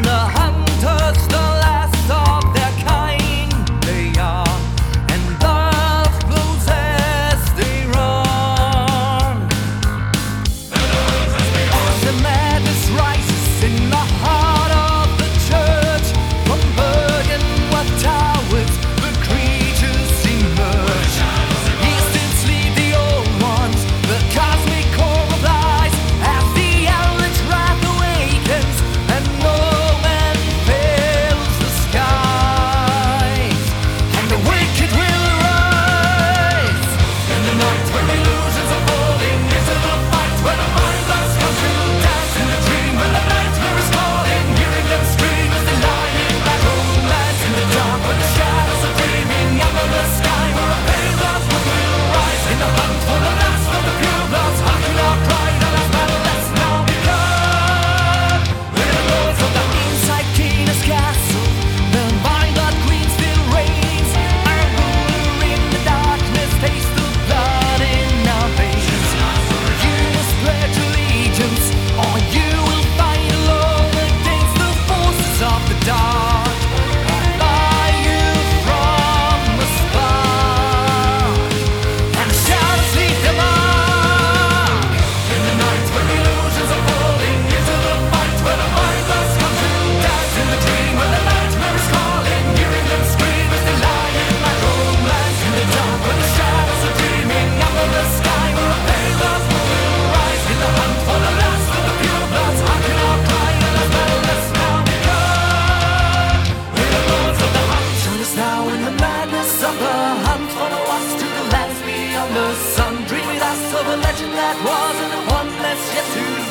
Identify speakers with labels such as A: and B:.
A: the hunter's the the sun. Dream with us of a legend that was, and one less yet to